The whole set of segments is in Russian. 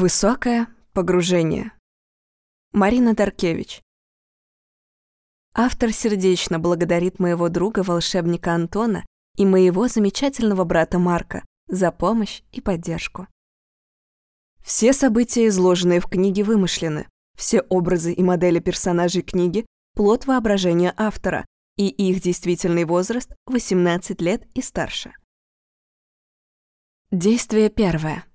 Высокое погружение. Марина Даркевич. Автор сердечно благодарит моего друга, волшебника Антона, и моего замечательного брата Марка за помощь и поддержку. Все события, изложенные в книге, вымышлены. Все образы и модели персонажей книги – плод воображения автора, и их действительный возраст – 18 лет и старше. Действие первое.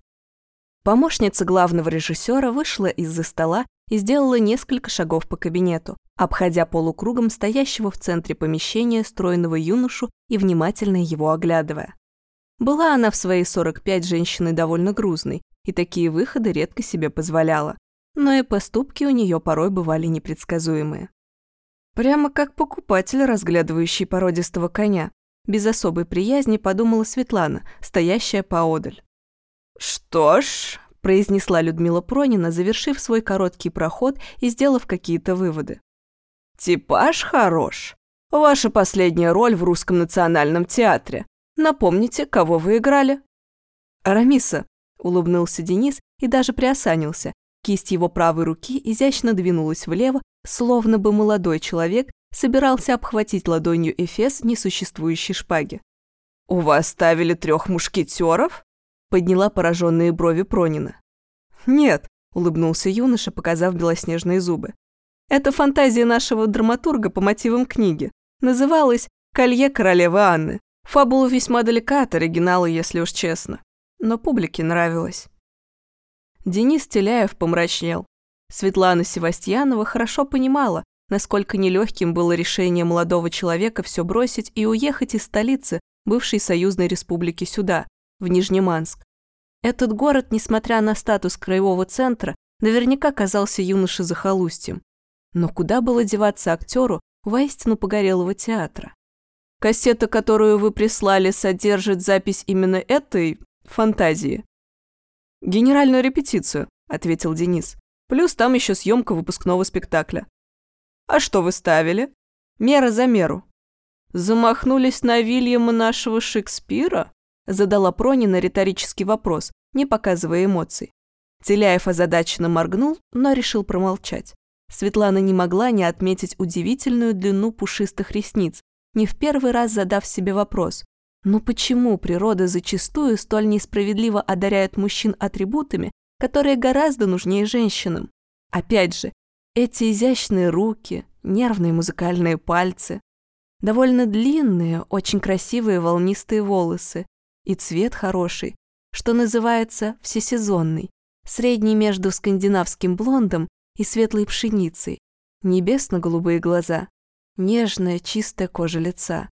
Помощница главного режиссера вышла из-за стола и сделала несколько шагов по кабинету, обходя полукругом стоящего в центре помещения стройного юношу и внимательно его оглядывая. Была она в свои 45 женщиной довольно грузной, и такие выходы редко себе позволяла. Но и поступки у нее порой бывали непредсказуемые. Прямо как покупатель, разглядывающий породистого коня. Без особой приязни подумала Светлана, стоящая поодаль. «Что ж», – произнесла Людмила Пронина, завершив свой короткий проход и сделав какие-то выводы. «Типаж хорош. Ваша последняя роль в Русском национальном театре. Напомните, кого вы играли?» «Арамиса», – улыбнулся Денис и даже приосанился. Кисть его правой руки изящно двинулась влево, словно бы молодой человек собирался обхватить ладонью эфес несуществующей шпаги. «У вас ставили трех мушкетеров?» Подняла пораженные брови Пронина. «Нет», — улыбнулся юноша, показав белоснежные зубы. «Это фантазия нашего драматурга по мотивам книги. Называлась «Колье королевы Анны». Фабула весьма далека от оригинала, если уж честно. Но публике нравилось. Денис Теляев помрачнел. Светлана Севастьянова хорошо понимала, насколько нелегким было решение молодого человека все бросить и уехать из столицы, бывшей союзной республики, сюда, в Нижнеманск. Этот город, несмотря на статус краевого центра, наверняка казался юноше захолустьем. Но куда было деваться актеру воистину погорелого театра? Кассета, которую вы прислали, содержит запись именно этой фантазии? «Генеральную репетицию», — ответил Денис. «Плюс там еще съемка выпускного спектакля». «А что вы ставили?» «Мера за меру». «Замахнулись на Вильяма нашего Шекспира?» Задала Пронина риторический вопрос, не показывая эмоций. Теляев озадаченно моргнул, но решил промолчать. Светлана не могла не отметить удивительную длину пушистых ресниц, не в первый раз задав себе вопрос, ну почему природа зачастую столь несправедливо одаряет мужчин атрибутами, которые гораздо нужнее женщинам? Опять же, эти изящные руки, нервные музыкальные пальцы, довольно длинные, очень красивые волнистые волосы, и цвет хороший, что называется всесезонный, средний между скандинавским блондом и светлой пшеницей, небесно-голубые глаза, нежная чистая кожа лица.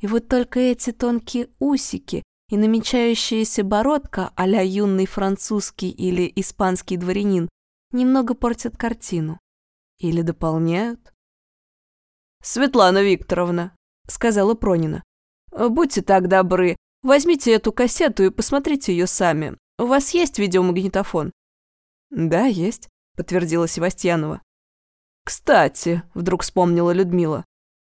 И вот только эти тонкие усики и намечающаяся бородка а-ля юный французский или испанский дворянин немного портят картину. Или дополняют. «Светлана Викторовна», — сказала Пронина, — «будьте так добры, Возьмите эту кассету и посмотрите ее сами. У вас есть видеомагнитофон?» «Да, есть», — подтвердила Севастьянова. «Кстати», — вдруг вспомнила Людмила,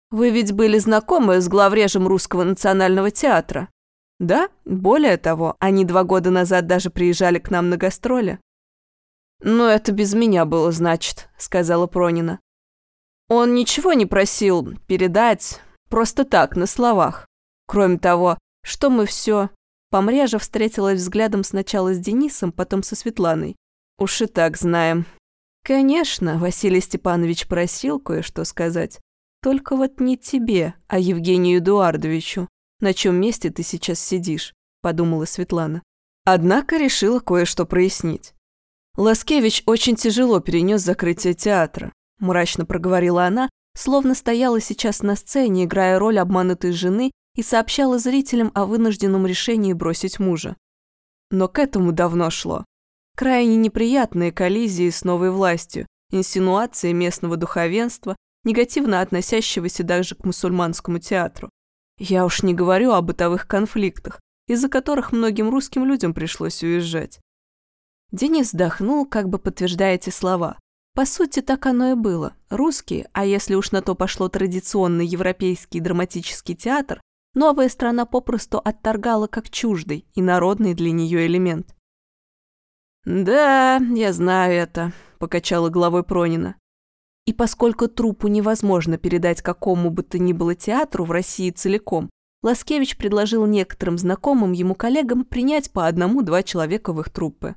«вы ведь были знакомы с главрежем Русского национального театра?» «Да, более того, они два года назад даже приезжали к нам на гастроли». «Но это без меня было, значит», — сказала Пронина. «Он ничего не просил передать, просто так, на словах. Кроме того, что мы все... Помрежа встретилась взглядом сначала с Денисом, потом со Светланой. Уж и так знаем. Конечно, Василий Степанович просил кое-что сказать. Только вот не тебе, а Евгению Эдуардовичу. На чем месте ты сейчас сидишь, подумала Светлана. Однако решила кое-что прояснить. Ласкевич очень тяжело перенес закрытие театра, мрачно проговорила она, словно стояла сейчас на сцене, играя роль обманутой жены и сообщала зрителям о вынужденном решении бросить мужа. Но к этому давно шло. Крайне неприятные коллизии с новой властью, инсинуации местного духовенства, негативно относящегося даже к мусульманскому театру. Я уж не говорю о бытовых конфликтах, из-за которых многим русским людям пришлось уезжать. Денис вздохнул, как бы подтверждая эти слова. По сути, так оно и было. Русские, а если уж на то пошло традиционный европейский драматический театр, новая страна попросту отторгала как чуждый и народный для нее элемент. «Да, я знаю это», — покачала головой Пронина. И поскольку трупу невозможно передать какому бы то ни было театру в России целиком, Ласкевич предложил некоторым знакомым ему коллегам принять по одному-два человека в их труппы.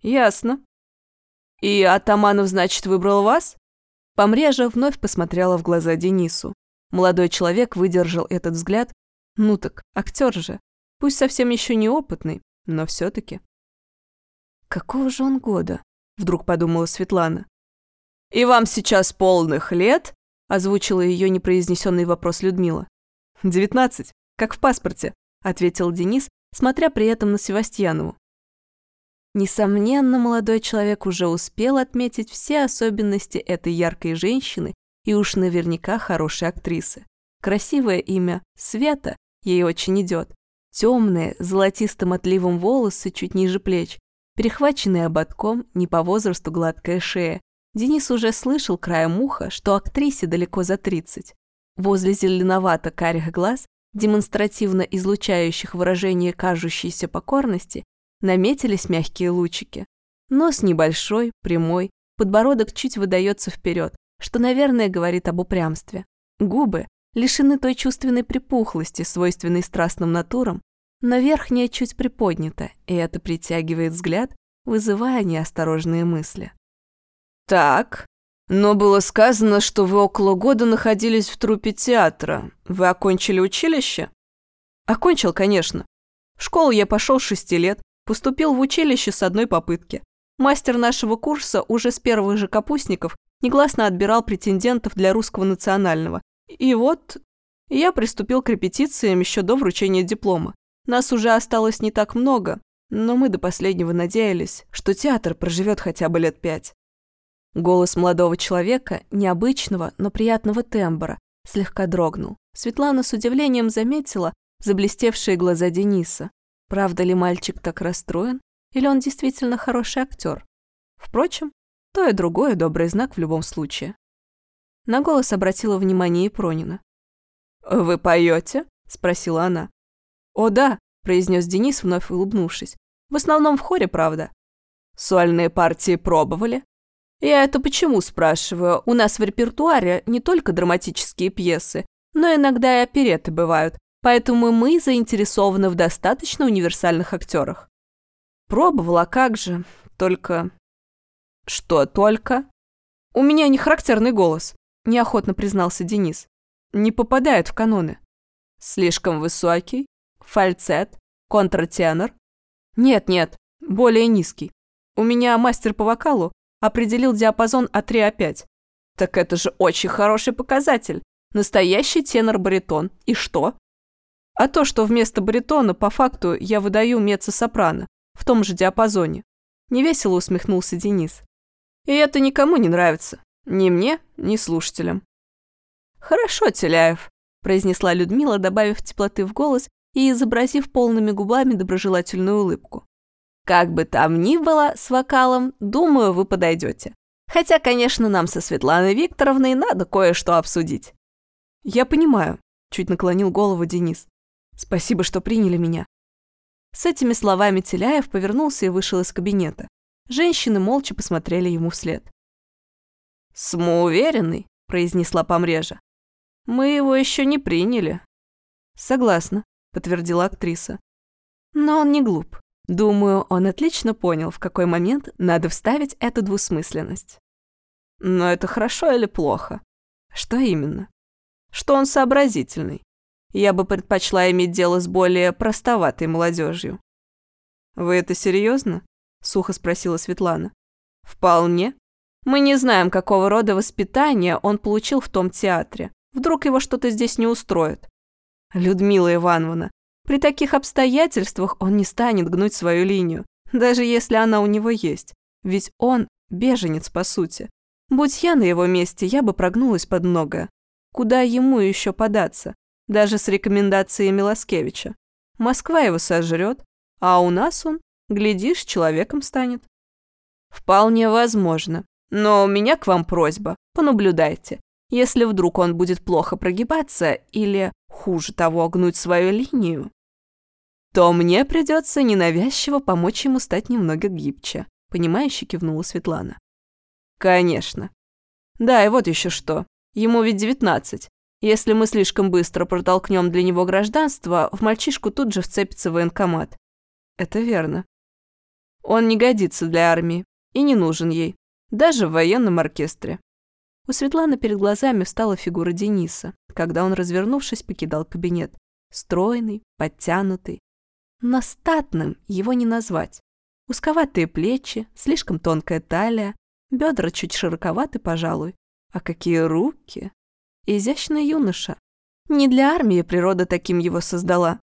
«Ясно. И Атаманов, значит, выбрал вас?» Помрежа вновь посмотрела в глаза Денису. Молодой человек выдержал этот взгляд. Ну так, актер же. Пусть совсем еще неопытный, но все-таки. «Какого же он года?» – вдруг подумала Светлана. «И вам сейчас полных лет?» – озвучила ее непроизнесенный вопрос Людмила. «Девятнадцать, как в паспорте», – ответил Денис, смотря при этом на Севастьянову. Несомненно, молодой человек уже успел отметить все особенности этой яркой женщины и уж наверняка хорошей актрисы. Красивое имя Света ей очень идет. Темные, золотистым отливом волосы чуть ниже плеч, перехваченные ободком, не по возрасту гладкая шея. Денис уже слышал краем уха, что актрисе далеко за 30. Возле зеленовато-карих глаз, демонстративно излучающих выражение кажущейся покорности, наметились мягкие лучики. Нос небольшой, прямой, подбородок чуть выдается вперед, что, наверное, говорит об упрямстве. Губы лишены той чувственной припухлости, свойственной страстным натурам, но верхняя чуть приподнята, и это притягивает взгляд, вызывая неосторожные мысли. «Так, но было сказано, что вы около года находились в труппе театра. Вы окончили училище?» «Окончил, конечно. В школу я пошел шести лет, поступил в училище с одной попытки. Мастер нашего курса уже с первых же капустников негласно отбирал претендентов для русского национального. И вот я приступил к репетициям еще до вручения диплома. Нас уже осталось не так много, но мы до последнего надеялись, что театр проживет хотя бы лет пять. Голос молодого человека, необычного, но приятного тембра, слегка дрогнул. Светлана с удивлением заметила заблестевшие глаза Дениса. Правда ли мальчик так расстроен, или он действительно хороший актер? Впрочем, то и другое добрый знак в любом случае. На голос обратила внимание и Пронина. «Вы поете?» – спросила она. «О да», – произнес Денис, вновь улыбнувшись. «В основном в хоре, правда». «Сольные партии пробовали?» «Я это почему спрашиваю? У нас в репертуаре не только драматические пьесы, но иногда и опереты бывают, поэтому мы заинтересованы в достаточно универсальных актерах». «Пробовала, как же, только...» «Что только?» «У меня не характерный голос», – неохотно признался Денис. «Не попадает в каноны». «Слишком высокий?» фальцет, контртенор. Нет-нет, более низкий. У меня мастер по вокалу определил диапазон от 3 А5. Так это же очень хороший показатель. Настоящий тенор-баритон. И что? А то, что вместо баритона по факту я выдаю меццо-сопрано в том же диапазоне. Невесело усмехнулся Денис. И это никому не нравится. Ни мне, ни слушателям. «Хорошо, Теляев», – произнесла Людмила, добавив теплоты в голос и изобразив полными губами доброжелательную улыбку. Как бы там ни было с вокалом, думаю, вы подойдете. Хотя, конечно, нам со Светланой Викторовной надо кое-что обсудить. Я понимаю, чуть наклонил голову Денис. Спасибо, что приняли меня. С этими словами Теляев повернулся и вышел из кабинета. Женщины молча посмотрели ему вслед. «Самоуверенный», — произнесла Помрежа. «Мы его еще не приняли». «Согласна», – подтвердила актриса. Но он не глуп. Думаю, он отлично понял, в какой момент надо вставить эту двусмысленность. Но это хорошо или плохо? Что именно? Что он сообразительный. Я бы предпочла иметь дело с более простоватой молодежью. «Вы это серьезно? Сухо спросила Светлана. «Вполне. Мы не знаем, какого рода воспитание он получил в том театре. Вдруг его что-то здесь не устроит. Людмила Ивановна, при таких обстоятельствах он не станет гнуть свою линию, даже если она у него есть. Ведь он беженец, по сути. Будь я на его месте, я бы прогнулась под многое. Куда ему еще податься? Даже с рекомендацией Милоскевича. Москва его сожрет, а у нас он, глядишь, человеком станет. Вполне возможно. Но у меня к вам просьба. Понаблюдайте. Если вдруг он будет плохо прогибаться или, хуже того, гнуть свою линию, то мне придется ненавязчиво помочь ему стать немного гибче», — понимающе кивнула Светлана. «Конечно. Да, и вот еще что. Ему ведь девятнадцать. Если мы слишком быстро протолкнем для него гражданство, в мальчишку тут же вцепится военкомат. Это верно. Он не годится для армии и не нужен ей, даже в военном оркестре. У Светланы перед глазами встала фигура Дениса, когда он, развернувшись, покидал кабинет. Стройный, подтянутый. Но статным его не назвать. Узковатые плечи, слишком тонкая талия, бедра чуть широковаты, пожалуй. А какие руки! Изящный юноша. Не для армии природа таким его создала.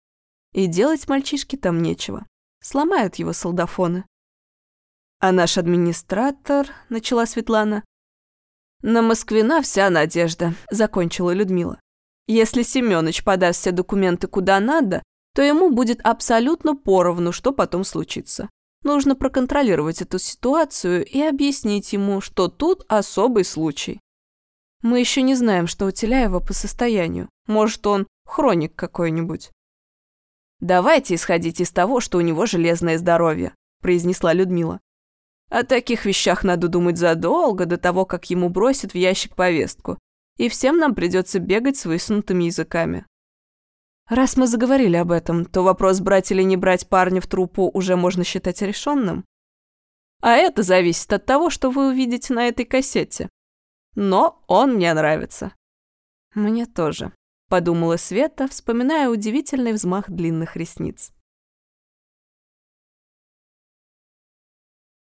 И делать мальчишке там нечего. Сломают его солдафоны. А наш администратор, начала Светлана. На Москвина вся надежда, закончила Людмила. Если Семёныч подаст все документы куда надо, то ему будет абсолютно поровну, что потом случится. Нужно проконтролировать эту ситуацию и объяснить ему, что тут особый случай. Мы еще не знаем, что у Теляева по состоянию. Может, он хроник какой-нибудь. «Давайте исходить из того, что у него железное здоровье», – произнесла Людмила. «О таких вещах надо думать задолго до того, как ему бросят в ящик повестку. И всем нам придется бегать с высунутыми языками». Раз мы заговорили об этом, то вопрос, брать или не брать парня в труппу, уже можно считать решенным. А это зависит от того, что вы увидите на этой кассете но он мне нравится». «Мне тоже», — подумала Света, вспоминая удивительный взмах длинных ресниц.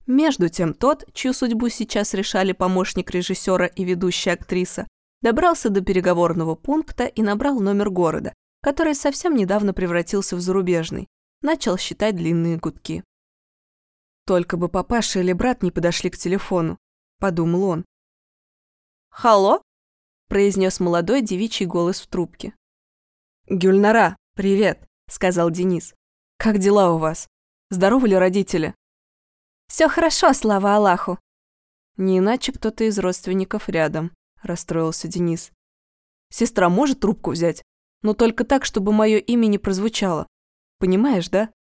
Между тем тот, чью судьбу сейчас решали помощник режиссера и ведущая актриса, добрался до переговорного пункта и набрал номер города, который совсем недавно превратился в зарубежный, начал считать длинные гудки. «Только бы папаша или брат не подошли к телефону», — подумал он. «Халло?» – произнес молодой девичий голос в трубке. «Гюльнара, привет», – сказал Денис. «Как дела у вас? Здоровы ли родители?» «Все хорошо, слава Аллаху». «Не иначе кто-то из родственников рядом», – расстроился Денис. «Сестра может трубку взять, но только так, чтобы мое имя не прозвучало. Понимаешь, да?»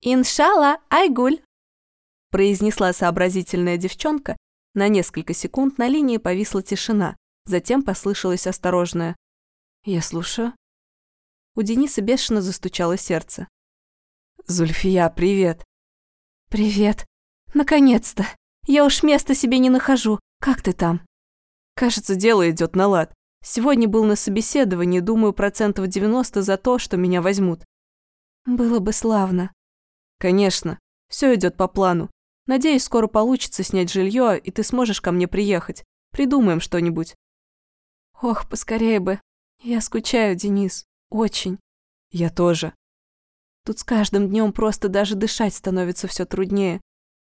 «Иншалла, Айгуль», – произнесла сообразительная девчонка на несколько секунд на линии повисла тишина, затем послышалось осторожное «Я слушаю». У Дениса бешено застучало сердце. «Зульфия, привет!» «Привет! Наконец-то! Я уж места себе не нахожу. Как ты там?» «Кажется, дело идет на лад. Сегодня был на собеседовании, думаю, процентов 90 за то, что меня возьмут». «Было бы славно». «Конечно. Все идет по плану. Надеюсь, скоро получится снять жилье, и ты сможешь ко мне приехать. Придумаем что-нибудь. Ох, поскорее бы. Я скучаю, Денис. Очень. Я тоже. Тут с каждым днем просто даже дышать становится все труднее.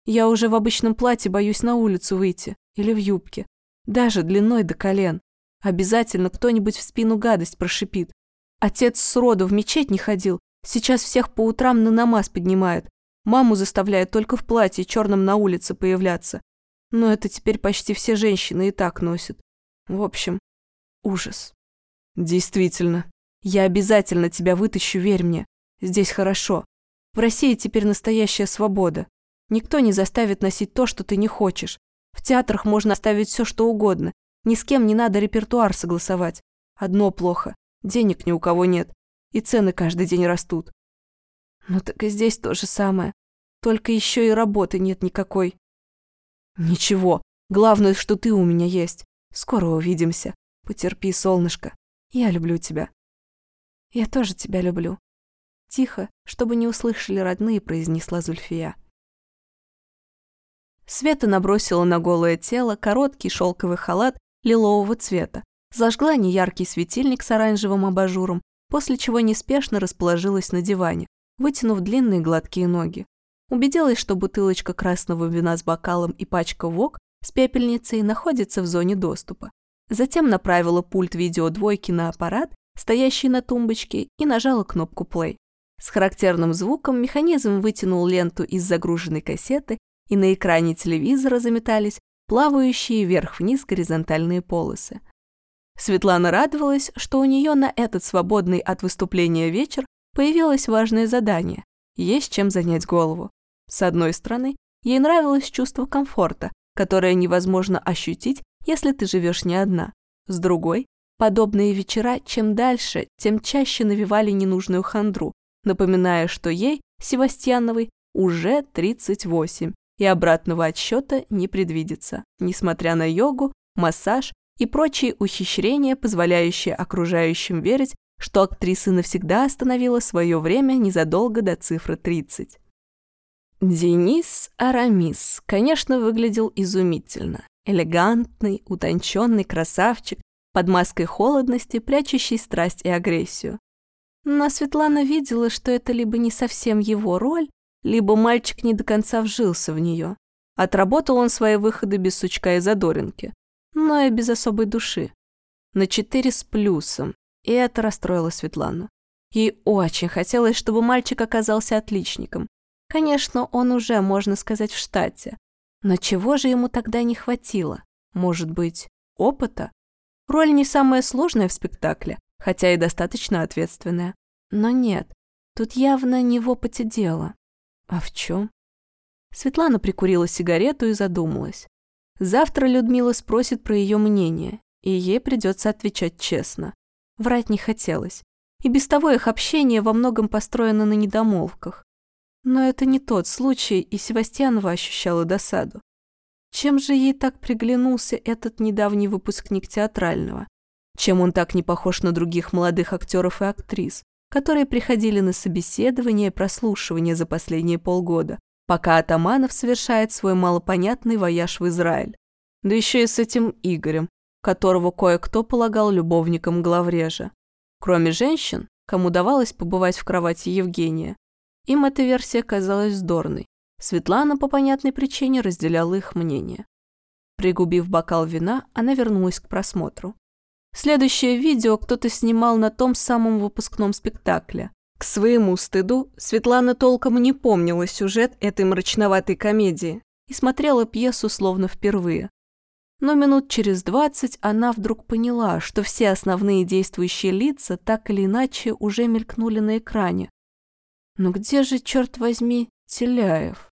Я уже в обычном платье боюсь на улицу выйти. Или в юбке. Даже длиной до колен. Обязательно кто-нибудь в спину гадость прошипит. Отец сроду в мечеть не ходил. Сейчас всех по утрам на намаз поднимают. Маму заставляет только в платье черном на улице появляться. Но это теперь почти все женщины и так носят. В общем, ужас. Действительно. Я обязательно тебя вытащу, верь мне. Здесь хорошо. В России теперь настоящая свобода. Никто не заставит носить то, что ты не хочешь. В театрах можно оставить все, что угодно. Ни с кем не надо репертуар согласовать. Одно плохо. Денег ни у кого нет. И цены каждый день растут. Ну так и здесь то же самое. Только еще и работы нет никакой. Ничего, главное, что ты у меня есть. Скоро увидимся. Потерпи, солнышко. Я люблю тебя. Я тоже тебя люблю. Тихо, чтобы не услышали родные, произнесла Зульфия. Света набросила на голое тело короткий шелковый халат лилового цвета, зажгла неяркий светильник с оранжевым абажуром, после чего неспешно расположилась на диване, вытянув длинные гладкие ноги. Убедилась, что бутылочка красного вина с бокалом и пачка вок с пепельницей находятся в зоне доступа. Затем направила пульт видеодвойки на аппарат, стоящий на тумбочке, и нажала кнопку play. С характерным звуком механизм вытянул ленту из загруженной кассеты, и на экране телевизора заметались плавающие вверх-вниз горизонтальные полосы. Светлана радовалась, что у нее на этот свободный от выступления вечер появилось важное задание – есть чем занять голову. С одной стороны, ей нравилось чувство комфорта, которое невозможно ощутить, если ты живешь не одна. С другой, подобные вечера чем дальше, тем чаще навевали ненужную хандру, напоминая, что ей, Севастьяновой, уже 38, и обратного отсчета не предвидится, несмотря на йогу, массаж и прочие ухищрения, позволяющие окружающим верить, что актриса навсегда остановила свое время незадолго до цифры 30. Денис Арамис, конечно, выглядел изумительно. Элегантный, утонченный красавчик, под маской холодности, прячущий страсть и агрессию. Но Светлана видела, что это либо не совсем его роль, либо мальчик не до конца вжился в нее. Отработал он свои выходы без сучка и задоринки, но и без особой души. На четыре с плюсом, и это расстроило Светлану. Ей очень хотелось, чтобы мальчик оказался отличником. Конечно, он уже, можно сказать, в штате. Но чего же ему тогда не хватило? Может быть, опыта? Роль не самая сложная в спектакле, хотя и достаточно ответственная. Но нет, тут явно не в опыте дело. А в чем? Светлана прикурила сигарету и задумалась. Завтра Людмила спросит про ее мнение, и ей придется отвечать честно. Врать не хотелось. И без того их общение во многом построено на недомолвках. Но это не тот случай, и Севастьянова ощущала досаду. Чем же ей так приглянулся этот недавний выпускник театрального? Чем он так не похож на других молодых актеров и актрис? Которые приходили на собеседование и прослушивание за последние полгода, пока Атаманов совершает свой малопонятный вояж в Израиль. Да еще и с этим Игорем, которого кое-кто полагал любовником главрежа. Кроме женщин, кому давалось побывать в кровати Евгения, им эта версия казалась вздорной. Светлана по понятной причине разделяла их мнение. Пригубив бокал вина, она вернулась к просмотру. Следующее видео кто-то снимал на том самом выпускном спектакле. К своему стыду Светлана толком не помнила сюжет этой мрачноватой комедии и смотрела пьесу словно впервые. Но минут через двадцать она вдруг поняла, что все основные действующие лица так или иначе уже мелькнули на экране. Но где же, черт возьми, Теляев?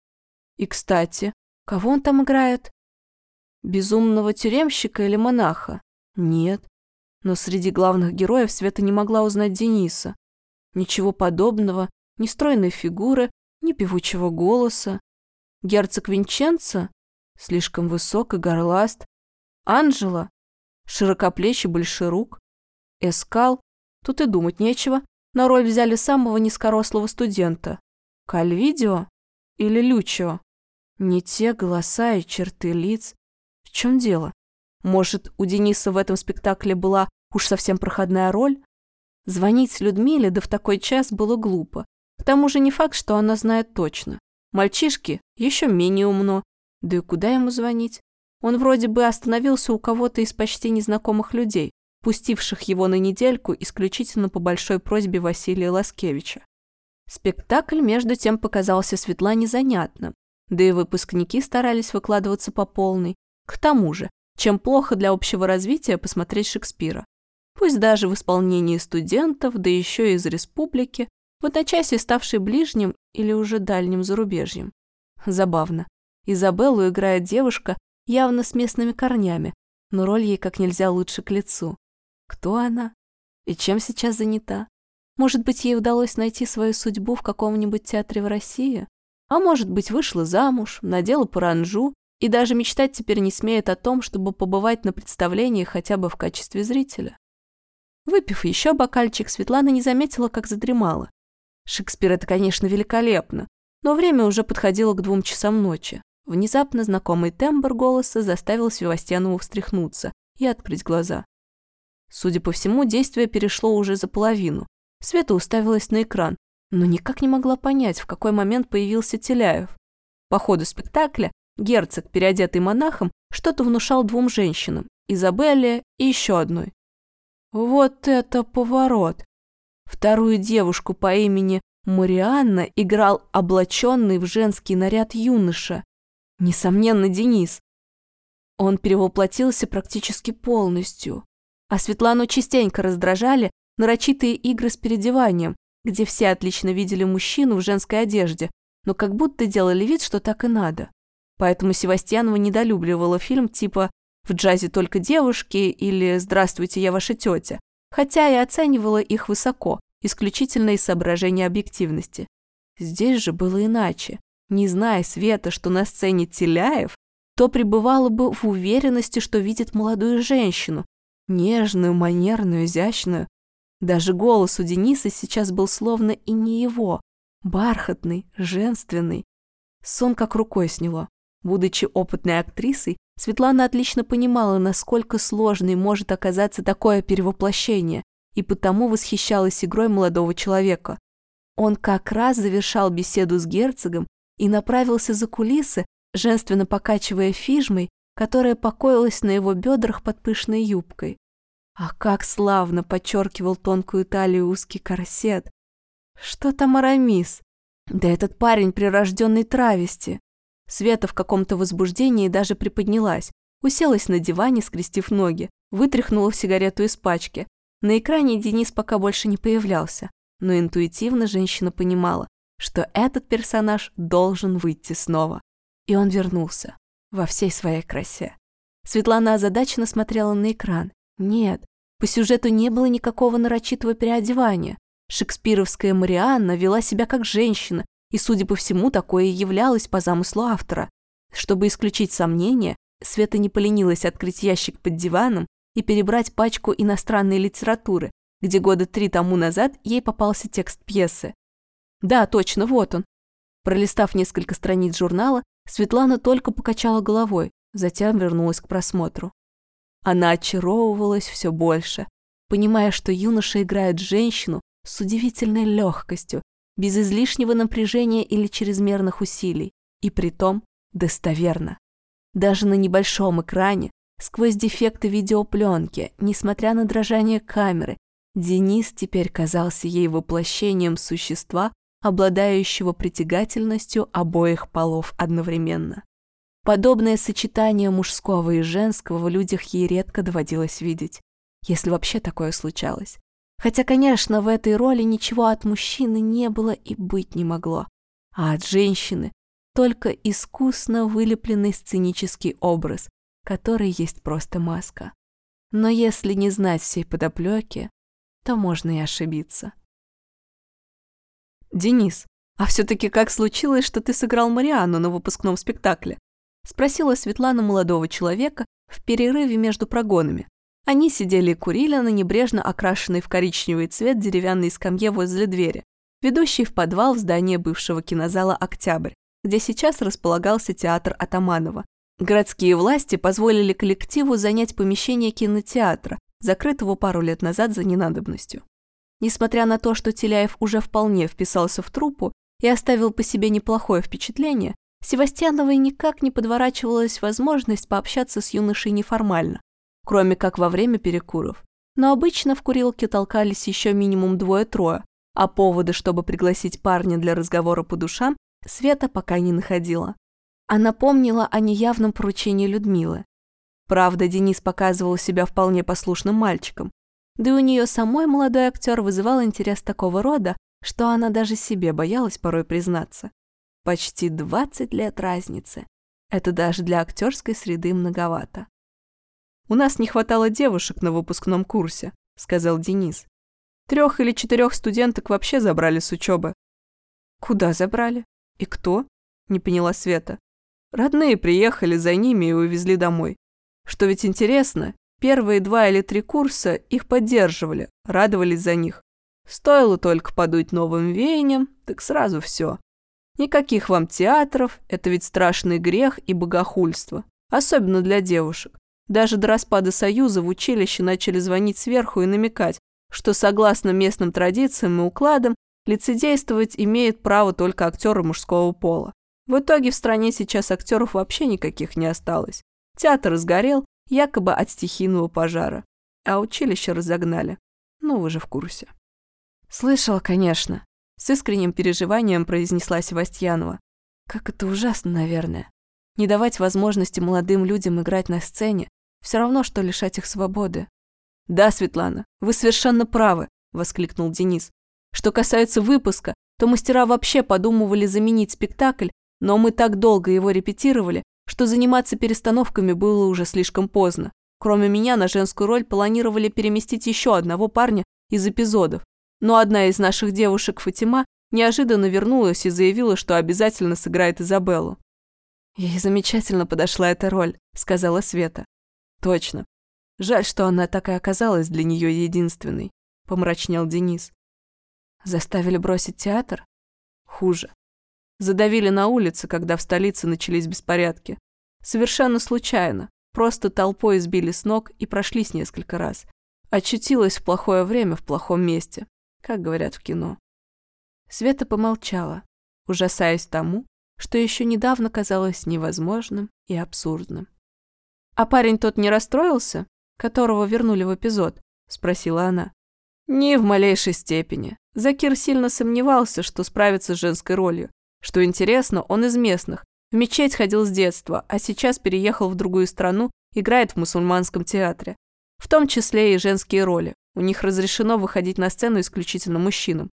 И, кстати, кого он там играет? Безумного тюремщика или монаха? Нет, но среди главных героев Света не могла узнать Дениса. Ничего подобного, ни стройной фигуры, ни певучего голоса. Герцог Винченцо слишком высок и горласт. Анжела широкоплечий большерук. Эскал, тут и думать нечего, на роль взяли самого низкорослого студента. Кальвидио или Лючио? Не те голоса и черты лиц. В чем дело? Может, у Дениса в этом спектакле была уж совсем проходная роль? Звонить Людмиле да в такой час было глупо. К тому же не факт, что она знает точно. Мальчишки еще менее умно. Да и куда ему звонить? Он вроде бы остановился у кого-то из почти незнакомых людей, пустивших его на недельку исключительно по большой просьбе Василия Ласкевича. Спектакль, между тем, показался Светлане занятным, да и выпускники старались выкладываться по полной. К тому же, чем плохо для общего развития посмотреть Шекспира. Пусть даже в исполнении студентов, да еще и из республики, в одночасье ставшей ближним или уже дальним зарубежьем. Забавно. Изабеллу играет девушка, явно с местными корнями, но роль ей как нельзя лучше к лицу. Кто она? И чем сейчас занята? Может быть, ей удалось найти свою судьбу в каком-нибудь театре в России? А может быть, вышла замуж, надела паранжу и даже мечтать теперь не смеет о том, чтобы побывать на представлении хотя бы в качестве зрителя. Выпив еще бокальчик, Светлана не заметила, как задремала. Шекспир – это, конечно, великолепно, но время уже подходило к двум часам ночи. Внезапно знакомый тембр голоса заставил Севастьянову встряхнуться и открыть глаза. Судя по всему, действие перешло уже за половину. Света уставилась на экран, но никак не могла понять, в какой момент появился Теляев. По ходу спектакля Герцог, переодетый монахом, что-то внушал двум женщинам, Изабелле и еще одной. Вот это поворот! Вторую девушку по имени Марианна играл облаченный в женский наряд юноша. Несомненно, Денис. Он перевоплотился практически полностью. А Светлану частенько раздражали нарочитые игры с переодеванием, где все отлично видели мужчину в женской одежде, но как будто делали вид, что так и надо. Поэтому Севастьянова недолюбливала фильм типа «В джазе только девушки» или «Здравствуйте, я ваша тетя», хотя и оценивала их высоко, исключительно из соображения объективности. Здесь же было иначе. Не зная Света, что на сцене Теляев, то пребывала бы в уверенности, что видит молодую женщину, нежную, манерную, изящную. Даже голос у Дениса сейчас был словно и не его, бархатный, женственный. Сон как рукой сняло. Будучи опытной актрисой, Светлана отлично понимала, насколько сложной может оказаться такое перевоплощение, и потому восхищалась игрой молодого человека. Он как раз завершал беседу с герцогом и направился за кулисы, женственно покачивая фижмой, которая покоилась на его бедрах под пышной юбкой. А как славно подчеркивал тонкую талию узкий корсет. Что там Арамис? Да этот парень прирожденный травести. Света в каком-то возбуждении даже приподнялась, уселась на диване, скрестив ноги, вытряхнула сигарету из пачки. На экране Денис пока больше не появлялся, но интуитивно женщина понимала, что этот персонаж должен выйти снова. И он вернулся во всей своей красе. Светлана озадаченно смотрела на экран. Нет, по сюжету не было никакого нарочитого переодевания. Шекспировская Марианна вела себя как женщина, и, судя по всему, такое и являлось по замыслу автора. Чтобы исключить сомнения, Света не поленилась открыть ящик под диваном и перебрать пачку иностранной литературы, где года три тому назад ей попался текст пьесы. Да, точно, вот он. Пролистав несколько страниц журнала, Светлана только покачала головой, затем вернулась к просмотру. Она очаровывалась все больше, понимая, что юноша играет женщину с удивительной легкостью, без излишнего напряжения или чрезмерных усилий, и притом достоверно. Даже на небольшом экране, сквозь дефекты видеопленки, несмотря на дрожание камеры, Денис теперь казался ей воплощением существа, обладающего притягательностью обоих полов одновременно. Подобное сочетание мужского и женского в людях ей редко доводилось видеть, если вообще такое случалось. Хотя, конечно, в этой роли ничего от мужчины не было и быть не могло, а от женщины только искусно вылепленный сценический образ, который есть просто маска. Но если не знать всей подоплеки, то можно и ошибиться. «Денис, а все-таки как случилось, что ты сыграл Марианну на выпускном спектакле?» Спросила Светлана молодого человека в перерыве между прогонами. Они сидели и курили на небрежно окрашенной в коричневый цвет деревянной скамье возле двери, ведущей в подвал в здание бывшего кинозала «Октябрь», где сейчас располагался театр Атаманова. Городские власти позволили коллективу занять помещение кинотеатра, закрытого пару лет назад за ненадобностью. Несмотря на то, что Теляев уже вполне вписался в труппу и оставил по себе неплохое впечатление, Севастьяновой никак не подворачивалась возможность пообщаться с юношей неформально, кроме как во время перекуров. Но обычно в курилке толкались еще минимум двое-трое, а поводы, чтобы пригласить парня для разговора по душам, Света пока не находила. Она помнила о неявном поручении Людмилы. Правда, Денис показывал себя вполне послушным мальчиком, да и у нее самой молодой актер вызывал интерес такого рода, что она даже себе боялась порой признаться. Почти 20 лет разницы. Это даже для актерской среды многовато. «У нас не хватало девушек на выпускном курсе», — сказал Денис. «Трех или четырех студенток вообще забрали с учебы». «Куда забрали? И кто?» — не поняла Света. Родные приехали за ними и увезли домой. Что ведь интересно, Первые два или три курса их поддерживали, радовались за них. Стоило только подуть новым веянием, так сразу все. Никаких вам театров, это ведь страшный грех и богохульство. Особенно для девушек. Даже до распада Союза в училище начали звонить сверху и намекать, что согласно местным традициям и укладам лицедействовать имеют право только актеры мужского пола. В итоге в стране сейчас актеров вообще никаких не осталось. Театр сгорел, якобы от стихийного пожара, а училище разогнали. Ну, вы же в курсе. Слышала, конечно. С искренним переживанием произнесла Севастьянова. Как это ужасно, наверное. Не давать возможности молодым людям играть на сцене, все равно, что лишать их свободы. «Да, Светлана, вы совершенно правы», — воскликнул Денис. Что касается выпуска, то мастера вообще подумывали заменить спектакль, но мы так долго его репетировали, что заниматься перестановками было уже слишком поздно. Кроме меня на женскую роль планировали переместить еще одного парня из эпизодов. Но одна из наших девушек, Фатима, неожиданно вернулась и заявила, что обязательно сыграет Изабеллу. «Ей замечательно подошла эта роль», — сказала Света. «Точно. Жаль, что она так и оказалась для нее единственной», — помрачнел Денис. «Заставили бросить театр? Хуже. Задавили на улице, когда в столице начались беспорядки. Совершенно случайно. Просто толпой сбили с ног и прошлись несколько раз. Очутилась в плохое время в плохом месте, как говорят в кино. Света помолчала, ужасаясь тому, что еще недавно казалось невозможным и абсурдным. «А парень тот не расстроился, которого вернули в эпизод?» – спросила она. «Ни в малейшей степени. Закир сильно сомневался, что справится с женской ролью. Что интересно, он из местных. В мечеть ходил с детства, а сейчас переехал в другую страну, играет в мусульманском театре. В том числе и женские роли. У них разрешено выходить на сцену исключительно мужчинам.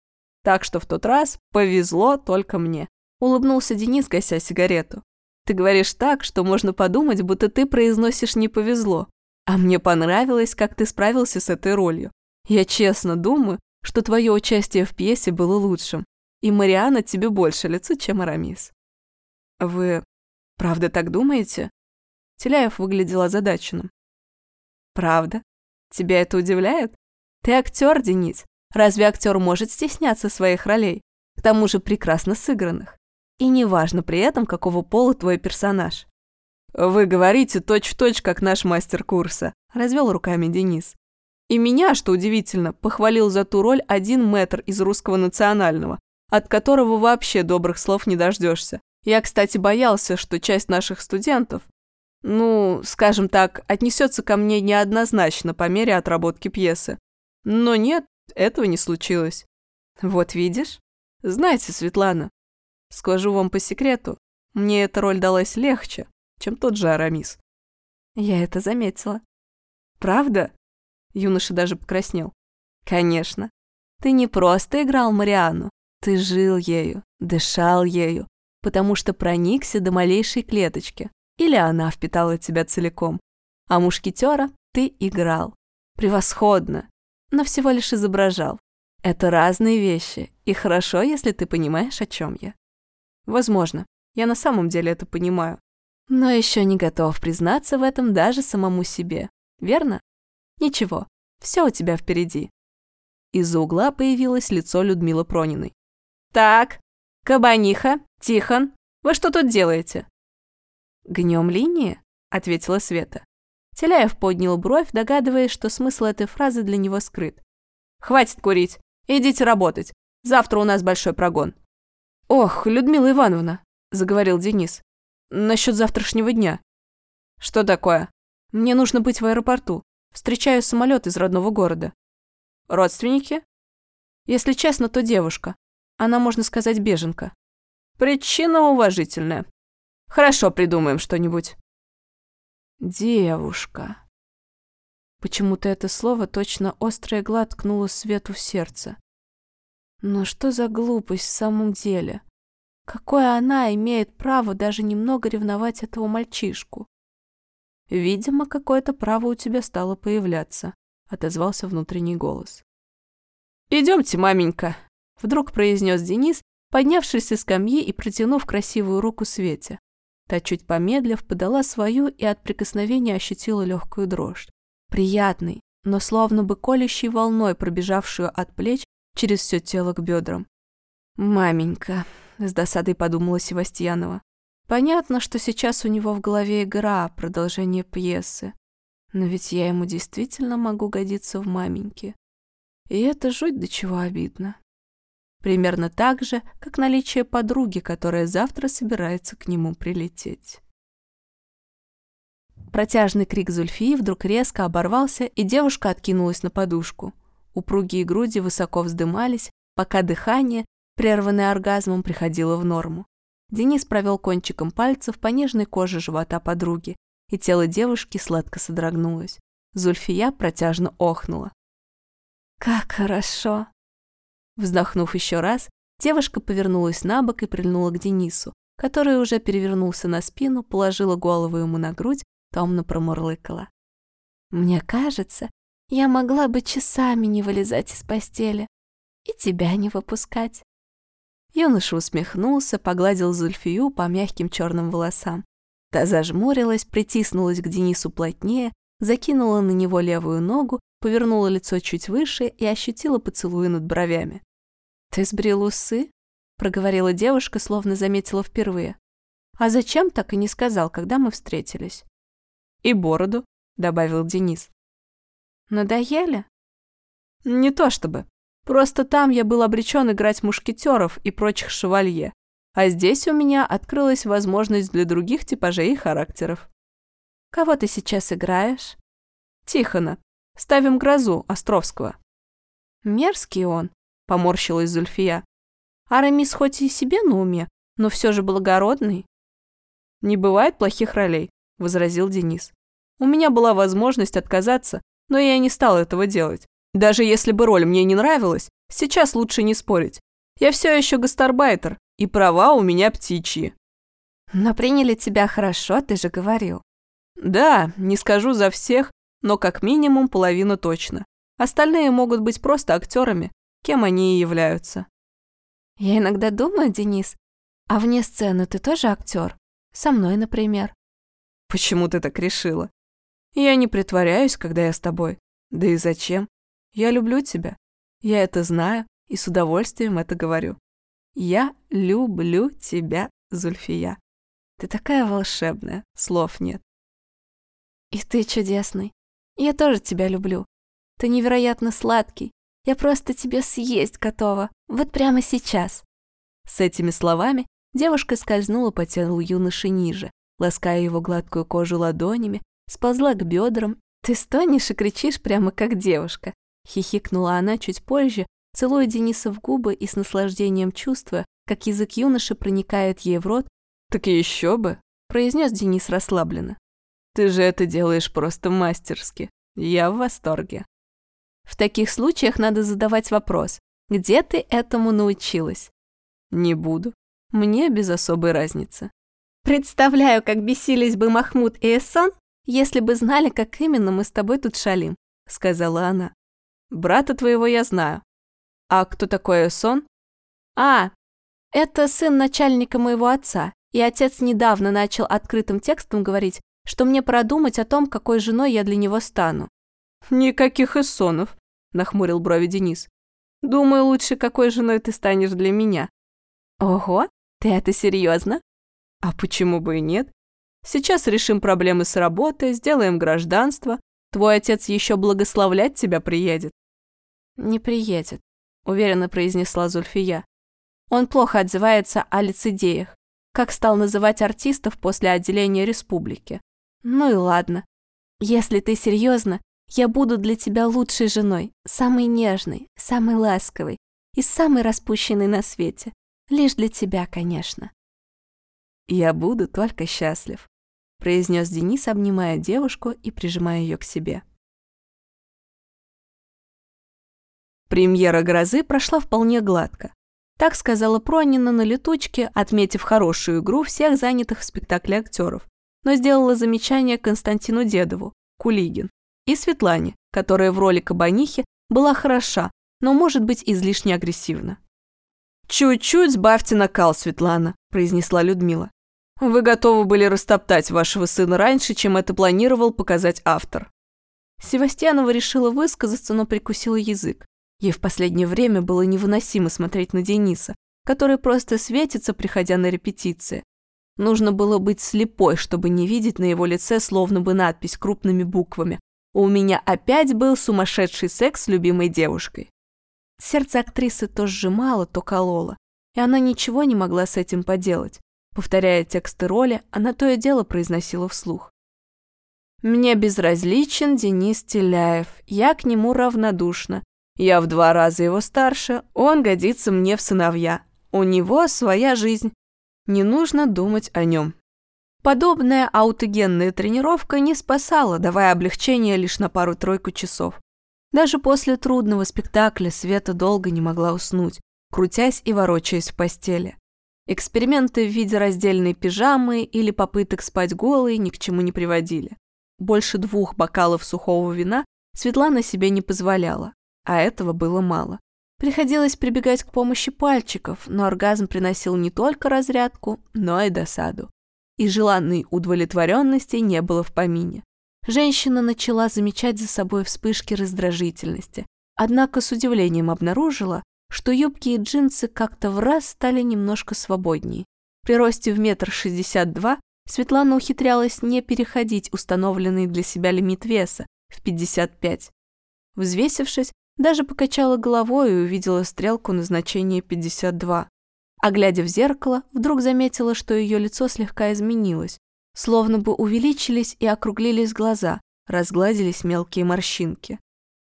Так что в тот раз повезло только мне. Улыбнулся Денис, гася сигарету. Ты говоришь так, что можно подумать, будто ты произносишь «не повезло». А мне понравилось, как ты справился с этой ролью. Я честно думаю, что твое участие в пьесе было лучшим и Мариана тебе больше лицо, чем Арамис. Вы правда так думаете? Теляев выглядел озадаченным. Правда? Тебя это удивляет? Ты актер, Денис. Разве актер может стесняться своих ролей? К тому же прекрасно сыгранных. И неважно при этом, какого пола твой персонаж. Вы говорите точь-в-точь, точь, как наш мастер курса, развел руками Денис. И меня, что удивительно, похвалил за ту роль один мэтр из русского национального, от которого вообще добрых слов не дождешься. Я, кстати, боялся, что часть наших студентов, ну, скажем так, отнесется ко мне неоднозначно по мере отработки пьесы. Но нет, этого не случилось. Вот видишь? Знаете, Светлана, скажу вам по секрету, мне эта роль далась легче, чем тот же Арамис. Я это заметила. Правда? Юноша даже покраснел. Конечно. Ты не просто играл Мариану, ты жил ею, дышал ею, потому что проникся до малейшей клеточки. Или она впитала тебя целиком. А мушкетера ты играл. Превосходно. Но всего лишь изображал. Это разные вещи, и хорошо, если ты понимаешь, о чем я. Возможно, я на самом деле это понимаю. Но еще не готов признаться в этом даже самому себе. Верно? Ничего, все у тебя впереди. Из-за угла появилось лицо Людмилы Прониной. «Так, Кабаниха, Тихон, вы что тут делаете?» «Гнем линии», — ответила Света. Теляев поднял бровь, догадываясь, что смысл этой фразы для него скрыт. «Хватит курить. Идите работать. Завтра у нас большой прогон». «Ох, Людмила Ивановна», — заговорил Денис. «Насчет завтрашнего дня». «Что такое?» «Мне нужно быть в аэропорту. Встречаю самолет из родного города». «Родственники?» «Если честно, то девушка. Она, можно сказать, беженка. Причина уважительная. Хорошо, придумаем что-нибудь. Девушка. Почему-то это слово точно острая игла свету в сердце. Но что за глупость в самом деле? Какое она имеет право даже немного ревновать этого мальчишку? Видимо, какое-то право у тебя стало появляться, отозвался внутренний голос. Идемте, маменька, Вдруг произнес Денис, поднявшись со скамьи и протянув красивую руку Свете. Та, чуть помедлив, подала свою и от прикосновения ощутила легкую дрожь. Приятный, но словно бы колющей волной, пробежавшую от плеч через все тело к бедрам. «Маменька», — с досадой подумала Севастьянова. «Понятно, что сейчас у него в голове игра, продолжение пьесы. Но ведь я ему действительно могу годиться в маменьке. И это жуть до чего обидно примерно так же, как наличие подруги, которая завтра собирается к нему прилететь. Протяжный крик Зульфии вдруг резко оборвался, и девушка откинулась на подушку. Упругие груди высоко вздымались, пока дыхание, прерванное оргазмом, приходило в норму. Денис провел кончиком пальцев по нежной коже живота подруги, и тело девушки сладко содрогнулось. Зульфия протяжно охнула. «Как хорошо!» Вздохнув еще раз, девушка повернулась на бок и прильнула к Денису, который уже перевернулся на спину, положила голову ему на грудь, томно промурлыкала. «Мне кажется, я могла бы часами не вылезать из постели и тебя не выпускать». Юноша усмехнулся, погладил Зульфию по мягким черным волосам. Та зажмурилась, притиснулась к Денису плотнее, закинула на него левую ногу, повернула лицо чуть выше и ощутила поцелуй над бровями. «Ты сбрил усы?» — проговорила девушка, словно заметила впервые. «А зачем так и не сказал, когда мы встретились?» «И бороду», — добавил Денис. «Надоели?» «Не то чтобы. Просто там я был обречен играть мушкетеров и прочих шевалье, а здесь у меня открылась возможность для других типажей и характеров. Кого ты сейчас играешь? Тихона. Ставим грозу Островского. Мерзкий он, поморщилась Зульфия. Арамис хоть и себе на уме, но все же благородный. Не бывает плохих ролей, возразил Денис. У меня была возможность отказаться, но я не стал этого делать. Даже если бы роль мне не нравилась, сейчас лучше не спорить. Я все еще гастарбайтер, и права у меня птичьи. Но приняли тебя хорошо, ты же говорил. Да, не скажу за всех, но как минимум половину точно. Остальные могут быть просто актерами, кем они и являются. Я иногда думаю, Денис, а вне сцены ты тоже актер? Со мной, например. Почему ты так решила? Я не притворяюсь, когда я с тобой. Да и зачем? Я люблю тебя. Я это знаю и с удовольствием это говорю. Я люблю тебя, Зульфия. Ты такая волшебная, слов нет. И ты чудесный. Я тоже тебя люблю. Ты невероятно сладкий. Я просто тебе съесть готова. Вот прямо сейчас. С этими словами девушка скользнула по телу юноши ниже, лаская его гладкую кожу ладонями, сползла к бедрам. Ты стонешь и кричишь прямо как девушка. Хихикнула она чуть позже, целуя Дениса в губы и с наслаждением чувствуя, как язык юноши проникает ей в рот. «Так еще бы!» – произнес Денис расслабленно. «Ты же это делаешь просто мастерски. Я в восторге». В таких случаях надо задавать вопрос, где ты этому научилась? Не буду. Мне без особой разницы. Представляю, как бесились бы Махмуд и Эссон, если бы знали, как именно мы с тобой тут шалим, сказала она. Брата твоего я знаю. А кто такой Эсон? А, это сын начальника моего отца, и отец недавно начал открытым текстом говорить, что мне пора думать о том, какой женой я для него стану. Никаких Эссонов, нахмурил брови Денис. Думаю, лучше, какой женой ты станешь для меня. Ого, ты это серьезно? А почему бы и нет? Сейчас решим проблемы с работой, сделаем гражданство, Твой отец еще благословлять тебя приедет». «Не приедет», — уверенно произнесла Зульфия. «Он плохо отзывается о лицедеях, как стал называть артистов после отделения республики. Ну и ладно. Если ты серьезно, я буду для тебя лучшей женой, самой нежной, самой ласковой и самой распущенной на свете. Лишь для тебя, конечно». «Я буду только счастлив», произнес Денис, обнимая девушку и прижимая ее к себе. Премьера «Грозы» прошла вполне гладко. Так сказала Пронина на летучке, отметив хорошую игру всех занятых в спектакле актеров, но сделала замечание Константину Дедову, Кулигин, и Светлане, которая в роли кабанихи была хороша, но может быть излишне агрессивна. «Чуть-чуть сбавьте накал, Светлана», – произнесла Людмила. Вы готовы были растоптать вашего сына раньше, чем это планировал показать автор. Севастьянова решила высказаться, но прикусила язык. Ей в последнее время было невыносимо смотреть на Дениса, который просто светится, приходя на репетиции. Нужно было быть слепой, чтобы не видеть на его лице словно бы надпись крупными буквами «У меня опять был сумасшедший секс с любимой девушкой». Сердце актрисы то сжимало, то кололо, и она ничего не могла с этим поделать. Повторяя тексты роли, она то и дело произносила вслух. «Мне безразличен Денис Теляев, я к нему равнодушна. Я в два раза его старше, он годится мне в сыновья. У него своя жизнь. Не нужно думать о нем». Подобная аутогенная тренировка не спасала, давая облегчение лишь на пару-тройку часов. Даже после трудного спектакля Света долго не могла уснуть, крутясь и ворочаясь в постели. Эксперименты в виде раздельной пижамы или попыток спать голой ни к чему не приводили. Больше двух бокалов сухого вина Светлана себе не позволяла, а этого было мало. Приходилось прибегать к помощи пальчиков, но оргазм приносил не только разрядку, но и досаду. И желанной удовлетворенности не было в помине. Женщина начала замечать за собой вспышки раздражительности, однако с удивлением обнаружила, что юбки и джинсы как-то в раз стали немножко свободнее. При росте в метр шестьдесят два Светлана ухитрялась не переходить установленный для себя лимит веса в 55. Взвесившись, даже покачала головой и увидела стрелку на значение 52. А глядя в зеркало, вдруг заметила, что ее лицо слегка изменилось, словно бы увеличились и округлились глаза, разгладились мелкие морщинки.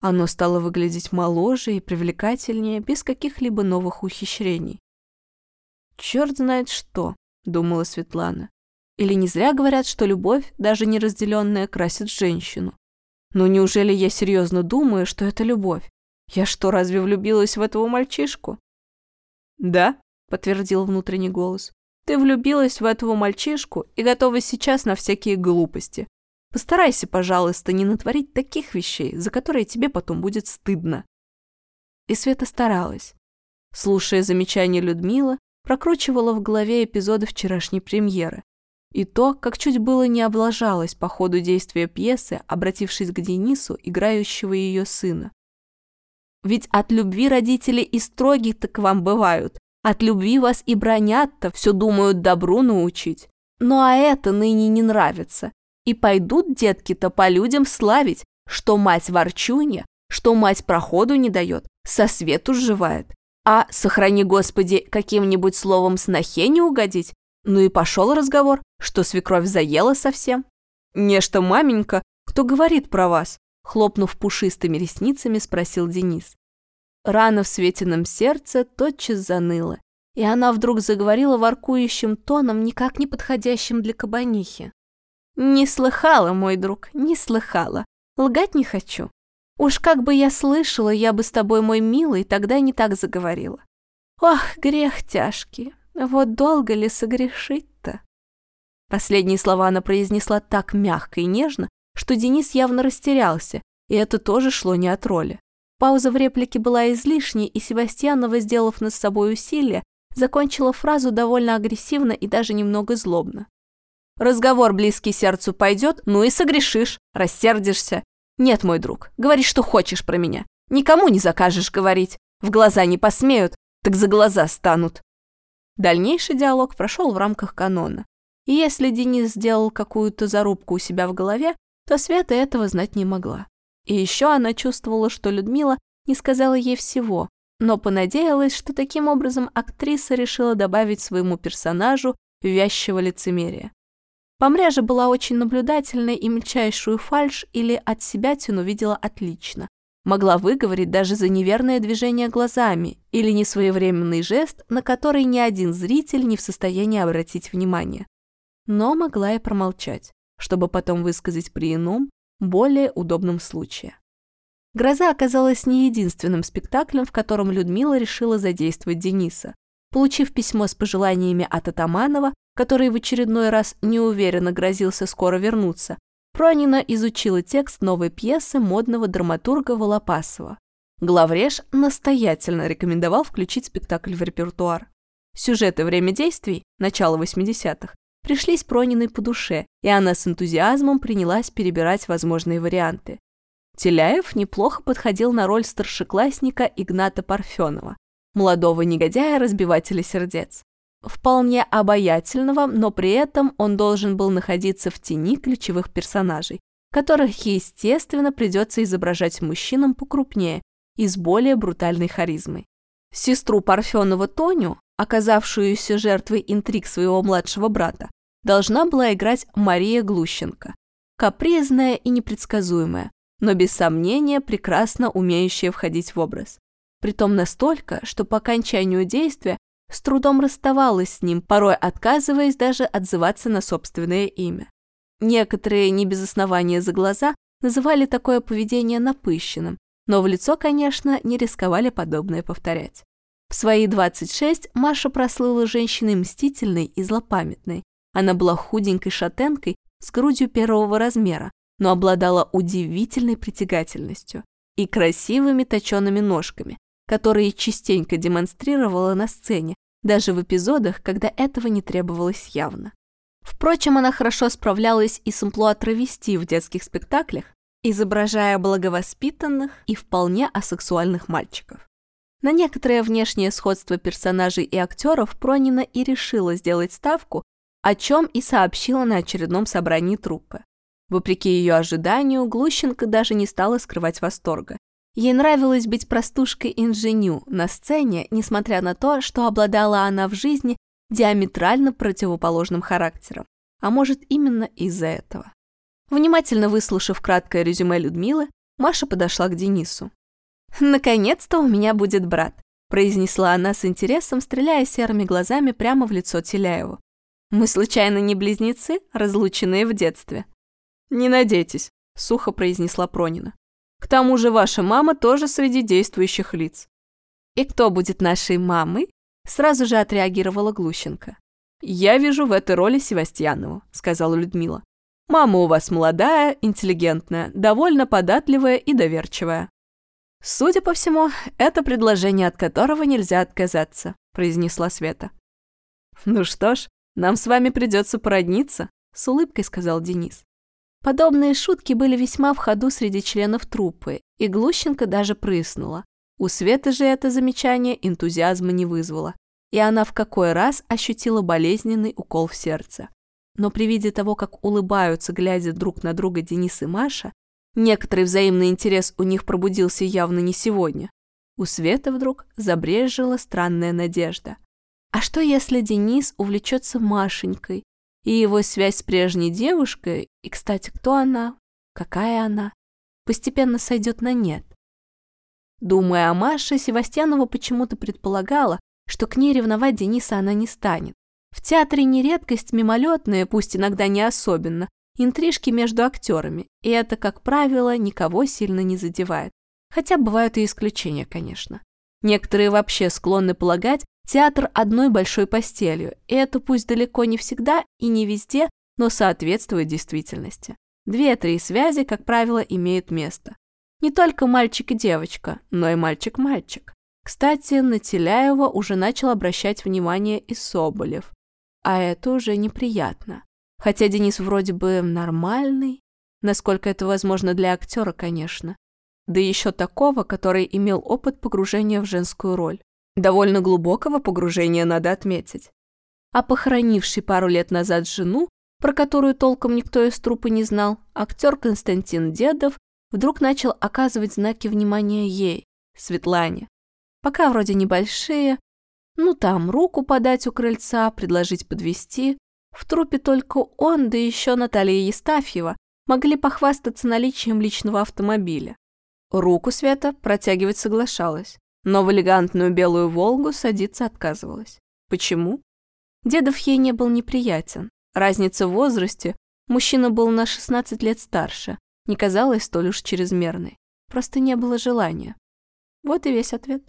Оно стало выглядеть моложе и привлекательнее, без каких-либо новых ухищрений. «Черт знает что», — думала Светлана. «Или не зря говорят, что любовь, даже неразделенная, красит женщину. Но неужели я серьезно думаю, что это любовь? Я что, разве влюбилась в этого мальчишку?» «Да», — подтвердил внутренний голос. «Ты влюбилась в этого мальчишку и готова сейчас на всякие глупости. Постарайся, пожалуйста, не натворить таких вещей, за которые тебе потом будет стыдно. И Света старалась. Слушая замечания Людмилы, прокручивала в голове эпизоды вчерашней премьеры. И то, как чуть было не облажалась по ходу действия пьесы, обратившись к Денису, играющего ее сына. Ведь от любви родители и строгие-то к вам бывают. От любви вас и бронят-то, все думают добру научить. Ну а это ныне не нравится. И пойдут детки-то по людям славить, что мать ворчунья, что мать проходу не дает, со свету сживает. А, сохрани Господи, каким-нибудь словом снохе не угодить? Ну и пошел разговор, что свекровь заела совсем. Нечто маменька, кто говорит про вас? Хлопнув пушистыми ресницами, спросил Денис. Рана в Светином сердце тотчас заныла, и она вдруг заговорила воркующим тоном, никак не подходящим для кабанихи. «Не слыхала, мой друг, не слыхала. Лгать не хочу. Уж как бы я слышала, я бы с тобой, мой милый, тогда не так заговорила. Ох, грех тяжкий, вот долго ли согрешить-то?» Последние слова она произнесла так мягко и нежно, что Денис явно растерялся, и это тоже шло не от роли. Пауза в реплике была излишней, и Себастьянова, сделав над собой усилие, закончила фразу довольно агрессивно и даже немного злобно. Разговор близкий сердцу пойдет, ну и согрешишь, рассердишься. Нет, мой друг, говори, что хочешь про меня. Никому не закажешь говорить. В глаза не посмеют, так за глаза станут. Дальнейший диалог прошел в рамках канона. И если Денис сделал какую-то зарубку у себя в голове, то Света этого знать не могла. И еще она чувствовала, что Людмила не сказала ей всего, но понадеялась, что таким образом актриса решила добавить своему персонажу вязчего лицемерия. Помря же была очень наблюдательной и мельчайшую фальшь или от себя тяну видела отлично. Могла выговорить даже за неверное движение глазами или несвоевременный жест, на который ни один зритель не в состоянии обратить внимание. Но могла и промолчать, чтобы потом высказать при ином, более удобном случае. «Гроза» оказалась не единственным спектаклем, в котором Людмила решила задействовать Дениса. Получив письмо с пожеланиями от Атаманова, который в очередной раз неуверенно грозился скоро вернуться, Пронина изучила текст новой пьесы модного драматурга Волопасова. Главреж настоятельно рекомендовал включить спектакль в репертуар. Сюжет и время действий, начало 80-х, пришлись Прониной по душе, и она с энтузиазмом принялась перебирать возможные варианты. Теляев неплохо подходил на роль старшеклассника Игната Парфенова, молодого негодяя-разбивателя сердец. Вполне обаятельного, но при этом он должен был находиться в тени ключевых персонажей, которых, естественно, придется изображать мужчинам покрупнее и с более брутальной харизмой. Сестру Парфенова Тоню, оказавшуюся жертвой интриг своего младшего брата, должна была играть Мария Глущенко. Капризная и непредсказуемая, но без сомнения прекрасно умеющая входить в образ притом настолько, что по окончанию действия с трудом расставалась с ним, порой отказываясь даже отзываться на собственное имя. Некоторые, не без основания за глаза, называли такое поведение напыщенным, но в лицо, конечно, не рисковали подобное повторять. В свои 26 Маша прослыла женщиной мстительной и злопамятной. Она была худенькой шатенкой с грудью первого размера, но обладала удивительной притягательностью и красивыми точеными ножками, которые частенько демонстрировала на сцене, даже в эпизодах, когда этого не требовалось явно. Впрочем, она хорошо справлялась и с амплуа травести в детских спектаклях, изображая благовоспитанных и вполне асексуальных мальчиков. На некоторое внешнее сходство персонажей и актеров Пронина и решила сделать ставку, о чем и сообщила на очередном собрании труппы. Вопреки ее ожиданию, Глущенко даже не стала скрывать восторга. Ей нравилось быть простушкой-инженю на сцене, несмотря на то, что обладала она в жизни диаметрально противоположным характером. А может, именно из-за этого. Внимательно выслушав краткое резюме Людмилы, Маша подошла к Денису. «Наконец-то у меня будет брат», произнесла она с интересом, стреляя серыми глазами прямо в лицо Теляеву. «Мы случайно не близнецы, разлученные в детстве?» «Не надейтесь», — сухо произнесла Пронина. «К тому же ваша мама тоже среди действующих лиц». «И кто будет нашей мамой?» Сразу же отреагировала Глущенко. «Я вижу в этой роли Севастьянову», — сказала Людмила. «Мама у вас молодая, интеллигентная, довольно податливая и доверчивая». «Судя по всему, это предложение, от которого нельзя отказаться», — произнесла Света. «Ну что ж, нам с вами придется породниться», — с улыбкой сказал Денис. Подобные шутки были весьма в ходу среди членов труппы, и Глущенко даже прыснула. У Светы же это замечание энтузиазма не вызвало, и она в какой раз ощутила болезненный укол в сердце. Но при виде того, как улыбаются, глядя друг на друга Денис и Маша, некоторый взаимный интерес у них пробудился явно не сегодня. У Светы вдруг забрежила странная надежда. А что если Денис увлечется Машенькой, и его связь с прежней девушкой, и, кстати, кто она, какая она, постепенно сойдет на нет. Думая о Маше, Севастьянова почему-то предполагала, что к ней ревновать Дениса она не станет. В театре не редкость мимолетная, пусть иногда не особенно, интрижки между актерами, и это, как правило, никого сильно не задевает. Хотя бывают и исключения, конечно. Некоторые вообще склонны полагать, Театр одной большой постелью, и это пусть далеко не всегда и не везде, но соответствует действительности. Две-три связи, как правило, имеют место. Не только мальчик и девочка, но и мальчик-мальчик. Кстати, на Теляева уже начал обращать внимание и Соболев. А это уже неприятно. Хотя Денис вроде бы нормальный, насколько это возможно для актера, конечно. Да еще такого, который имел опыт погружения в женскую роль. Довольно глубокого погружения, надо отметить. А похоронивший пару лет назад жену, про которую толком никто из трупа не знал, актер Константин Дедов вдруг начал оказывать знаки внимания ей, Светлане. Пока вроде небольшие, ну там руку подать у крыльца, предложить подвести. В трупе только он, да еще Наталья Естафьева, могли похвастаться наличием личного автомобиля. Руку Света протягивать соглашалась но в элегантную белую «Волгу» садиться отказывалась. Почему? Дедов ей не был неприятен. Разница в возрасте, мужчина был на 16 лет старше, не казалась столь уж чрезмерной. Просто не было желания. Вот и весь ответ.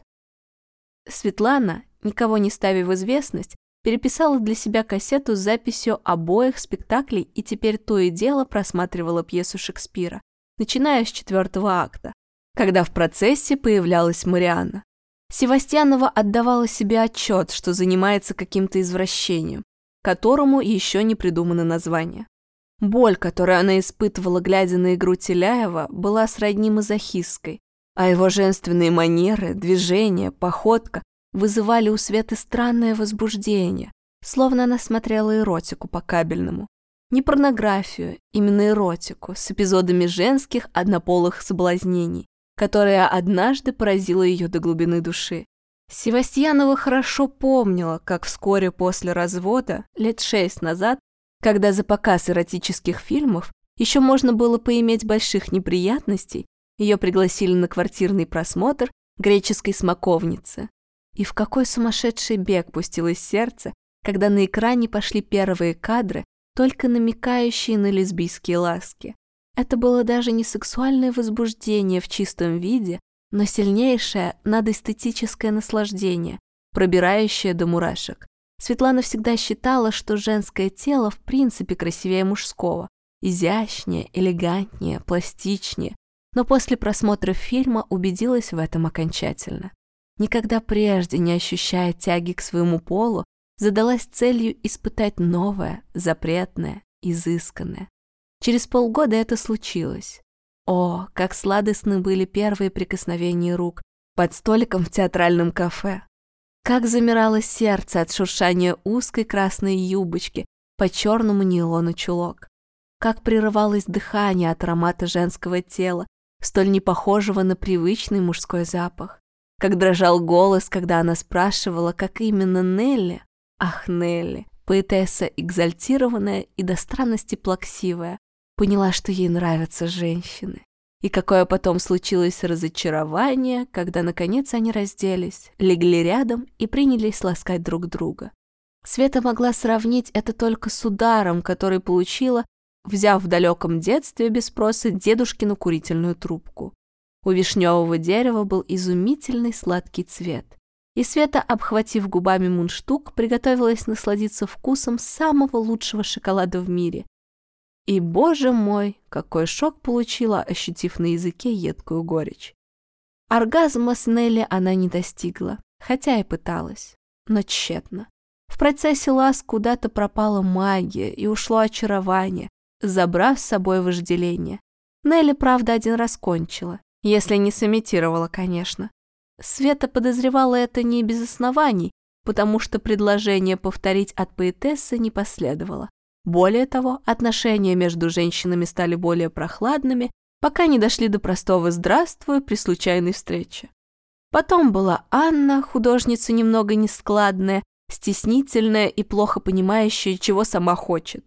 Светлана, никого не ставя в известность, переписала для себя кассету с записью обоих спектаклей и теперь то и дело просматривала пьесу Шекспира, начиная с четвертого акта, когда в процессе появлялась Марианна. Севастьянова отдавала себе отчет, что занимается каким-то извращением, которому еще не придумано название. Боль, которую она испытывала, глядя на игру Теляева, была сродни мазохистской, а его женственные манеры, движения, походка вызывали у Светы странное возбуждение, словно она смотрела эротику по кабельному. Не порнографию, именно эротику, с эпизодами женских однополых соблазнений, которая однажды поразила ее до глубины души. Севастьянова хорошо помнила, как вскоре после развода, лет шесть назад, когда за показ эротических фильмов еще можно было поиметь больших неприятностей, ее пригласили на квартирный просмотр греческой смоковницы. И в какой сумасшедший бег пустилось сердце, когда на экране пошли первые кадры, только намекающие на лесбийские ласки. Это было даже не сексуальное возбуждение в чистом виде, но сильнейшее надэстетическое наслаждение, пробирающее до мурашек. Светлана всегда считала, что женское тело в принципе красивее мужского, изящнее, элегантнее, пластичнее, но после просмотра фильма убедилась в этом окончательно. Никогда прежде не ощущая тяги к своему полу, задалась целью испытать новое, запретное, изысканное. Через полгода это случилось. О, как сладостны были первые прикосновения рук под столиком в театральном кафе. Как замирало сердце от шуршания узкой красной юбочки по черному нейлону чулок. Как прерывалось дыхание от аромата женского тела, столь непохожего на привычный мужской запах. Как дрожал голос, когда она спрашивала, как именно Нелли, ах, Нелли, поэтесса экзальтированная и до странности плаксивая, поняла, что ей нравятся женщины. И какое потом случилось разочарование, когда наконец они разделись, легли рядом и принялись ласкать друг друга. Света могла сравнить это только с ударом, который получила, взяв в далеком детстве без спроса дедушкину курительную трубку. У вишневого дерева был изумительный сладкий цвет. И Света, обхватив губами мундштук, приготовилась насладиться вкусом самого лучшего шоколада в мире, и, боже мой, какой шок получила, ощутив на языке едкую горечь. Оргазма с Нелли она не достигла, хотя и пыталась, но тщетно. В процессе ласк куда-то пропала магия и ушло очарование, забрав с собой вожделение. Нелли, правда, один раз кончила, если не сымитировала, конечно. Света подозревала это не без оснований, потому что предложение повторить от поэтессы не последовало. Более того, отношения между женщинами стали более прохладными, пока не дошли до простого «здравствуй» при случайной встрече. Потом была Анна, художница немного нескладная, стеснительная и плохо понимающая, чего сама хочет.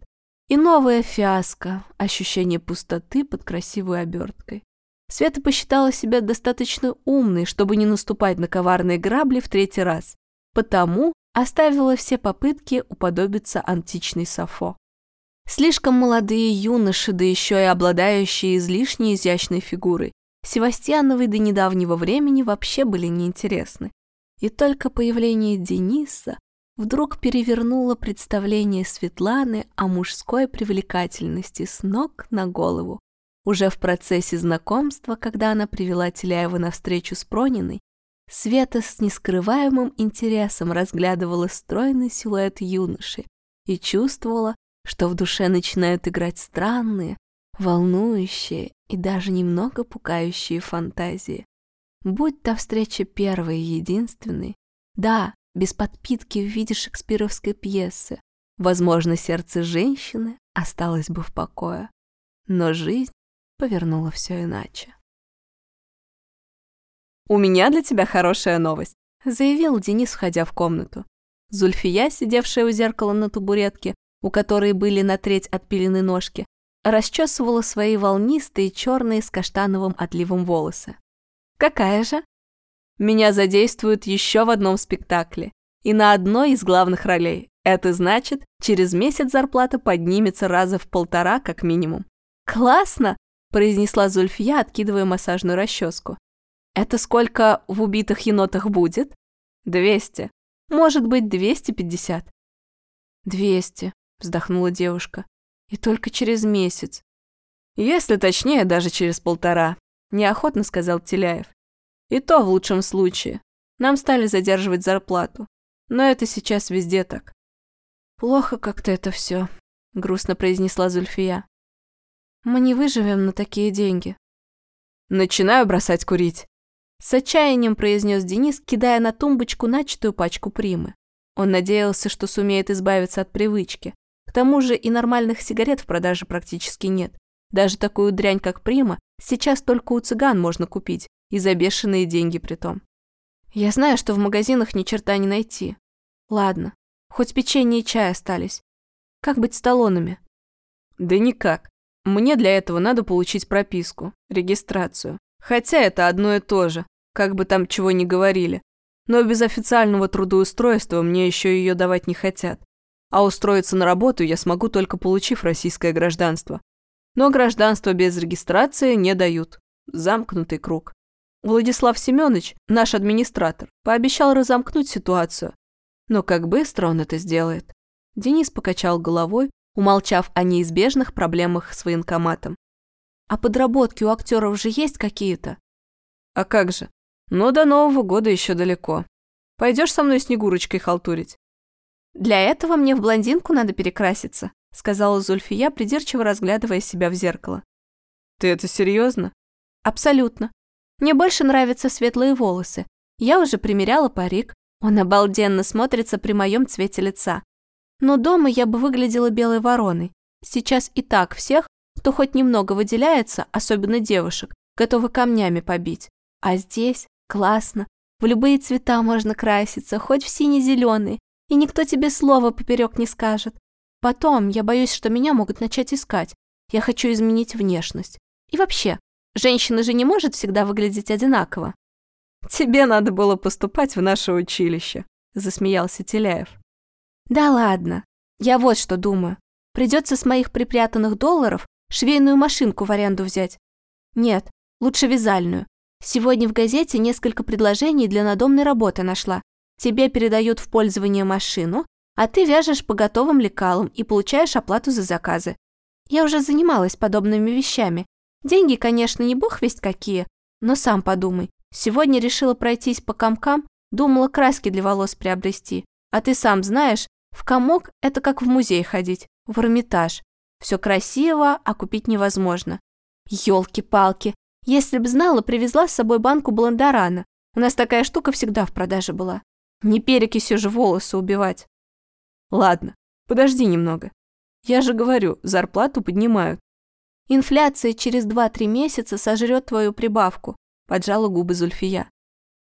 И новая фиаско, ощущение пустоты под красивой оберткой. Света посчитала себя достаточно умной, чтобы не наступать на коварные грабли в третий раз, потому оставила все попытки уподобиться античной Сафо. Слишком молодые юноши, да еще и обладающие излишне изящной фигурой, Севастьяновой до недавнего времени вообще были неинтересны. И только появление Дениса вдруг перевернуло представление Светланы о мужской привлекательности с ног на голову. Уже в процессе знакомства, когда она привела Теляева на встречу с Прониной, Света с нескрываемым интересом разглядывала стройный силуэт юноши и чувствовала, что в душе начинают играть странные, волнующие и даже немного пугающие фантазии. Будь та встреча первой и единственной, да, без подпитки в виде шекспировской пьесы, возможно, сердце женщины осталось бы в покое. Но жизнь повернула все иначе. «У меня для тебя хорошая новость», — заявил Денис, входя в комнату. Зульфия, сидевшая у зеркала на табуретке, у которой были на треть отпилены ножки, расчесывала свои волнистые черные с каштановым отливом волосы. «Какая же?» «Меня задействуют еще в одном спектакле и на одной из главных ролей. Это значит, через месяц зарплата поднимется раза в полтора как минимум». «Классно!» – произнесла Зульфия, откидывая массажную расческу. «Это сколько в убитых енотах будет?» «Двести. Может быть, двести пятьдесят». «Двести», вздохнула девушка. И только через месяц. Если точнее, даже через полтора, неохотно сказал Теляев. И то в лучшем случае. Нам стали задерживать зарплату. Но это сейчас везде так. Плохо как-то это все, грустно произнесла Зульфия. Мы не выживем на такие деньги. Начинаю бросать курить. С отчаянием произнес Денис, кидая на тумбочку начатую пачку примы. Он надеялся, что сумеет избавиться от привычки, тому же и нормальных сигарет в продаже практически нет. Даже такую дрянь, как Прима, сейчас только у цыган можно купить, и за бешеные деньги при том. Я знаю, что в магазинах ни черта не найти. Ладно, хоть печенье и чай остались. Как быть с талонами? Да никак. Мне для этого надо получить прописку, регистрацию. Хотя это одно и то же, как бы там чего ни говорили. Но без официального трудоустройства мне еще ее давать не хотят а устроиться на работу я смогу только получив российское гражданство. Но гражданство без регистрации не дают. Замкнутый круг. Владислав Семенович, наш администратор, пообещал разомкнуть ситуацию. Но как быстро он это сделает? Денис покачал головой, умолчав о неизбежных проблемах с военкоматом. А подработки у актеров же есть какие-то? А как же? Но до Нового года еще далеко. Пойдешь со мной Снегурочкой халтурить? Для этого мне в блондинку надо перекраситься, сказала Зульфия, придирчиво разглядывая себя в зеркало. Ты это серьезно? Абсолютно. Мне больше нравятся светлые волосы. Я уже примеряла парик. Он обалденно смотрится при моем цвете лица. Но дома я бы выглядела белой вороной. Сейчас и так всех, кто хоть немного выделяется, особенно девушек, готовы камнями побить. А здесь классно. В любые цвета можно краситься, хоть в сине-зеленый, и никто тебе слова поперек не скажет. Потом я боюсь, что меня могут начать искать. Я хочу изменить внешность. И вообще, женщина же не может всегда выглядеть одинаково. Тебе надо было поступать в наше училище, засмеялся Теляев. Да ладно. Я вот что думаю. Придется с моих припрятанных долларов швейную машинку в аренду взять. Нет, лучше вязальную. Сегодня в газете несколько предложений для надомной работы нашла. Тебе передают в пользование машину, а ты вяжешь по готовым лекалам и получаешь оплату за заказы. Я уже занималась подобными вещами. Деньги, конечно, не бог весть какие, но сам подумай. Сегодня решила пройтись по комкам, думала краски для волос приобрести. А ты сам знаешь, в комок это как в музей ходить, в Эрмитаж. Все красиво, а купить невозможно. Ёлки-палки, если б знала, привезла с собой банку блондорана. У нас такая штука всегда в продаже была. Не перекисью же волосы убивать. Ладно, подожди немного. Я же говорю, зарплату поднимают. Инфляция через 2-3 месяца сожрет твою прибавку, поджала губы Зульфия.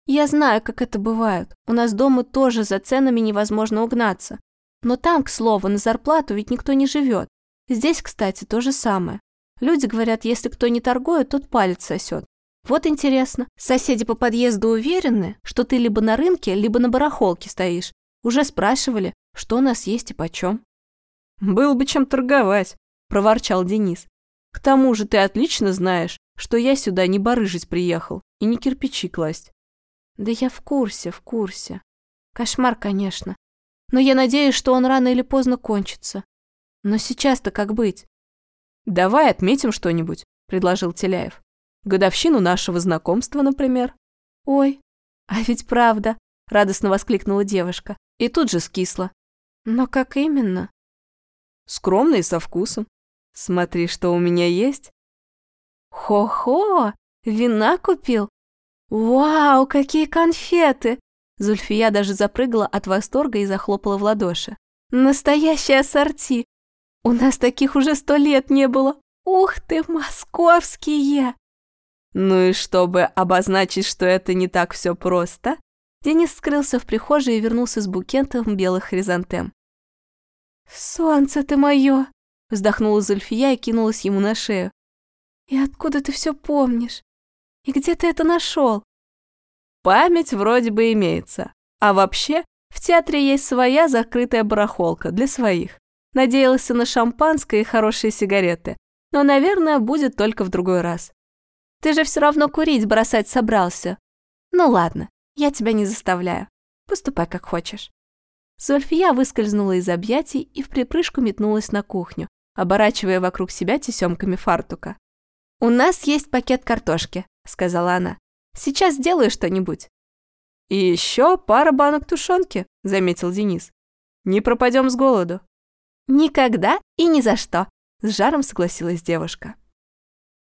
Я знаю, как это бывает. У нас дома тоже за ценами невозможно угнаться. Но там, к слову, на зарплату ведь никто не живет. Здесь, кстати, то же самое. Люди говорят, если кто не торгует, тот палец сосет. Вот интересно, соседи по подъезду уверены, что ты либо на рынке, либо на барахолке стоишь. Уже спрашивали, что у нас есть и почем. «Был бы чем торговать», – проворчал Денис. «К тому же ты отлично знаешь, что я сюда не барыжить приехал и не кирпичи класть». «Да я в курсе, в курсе. Кошмар, конечно. Но я надеюсь, что он рано или поздно кончится. Но сейчас-то как быть? «Давай отметим что-нибудь», – предложил Теляев. «Годовщину нашего знакомства, например». «Ой, а ведь правда», – радостно воскликнула девушка. И тут же скисла. «Но как именно?» «Скромно и со вкусом. Смотри, что у меня есть». «Хо-хо! Вина купил? Вау, какие конфеты!» Зульфия даже запрыгала от восторга и захлопала в ладоши. «Настоящее ассорти! У нас таких уже сто лет не было. Ух ты, московские!» Ну и чтобы обозначить, что это не так все просто, Денис скрылся в прихожей и вернулся с букетом белых хризантем. «Солнце ты мое!» – вздохнула Зульфия и кинулась ему на шею. «И откуда ты все помнишь? И где ты это нашел?» Память вроде бы имеется. А вообще, в театре есть своя закрытая барахолка для своих. Надеялся на шампанское и хорошие сигареты. Но, наверное, будет только в другой раз. Ты же все равно курить бросать собрался. Ну ладно, я тебя не заставляю. Поступай как хочешь. Зульфия выскользнула из объятий и в припрыжку метнулась на кухню, оборачивая вокруг себя тесемками фартука. «У нас есть пакет картошки», — сказала она. «Сейчас сделаю что-нибудь». «И еще пара банок тушенки», — заметил Денис. «Не пропадем с голоду». «Никогда и ни за что», – с жаром согласилась девушка.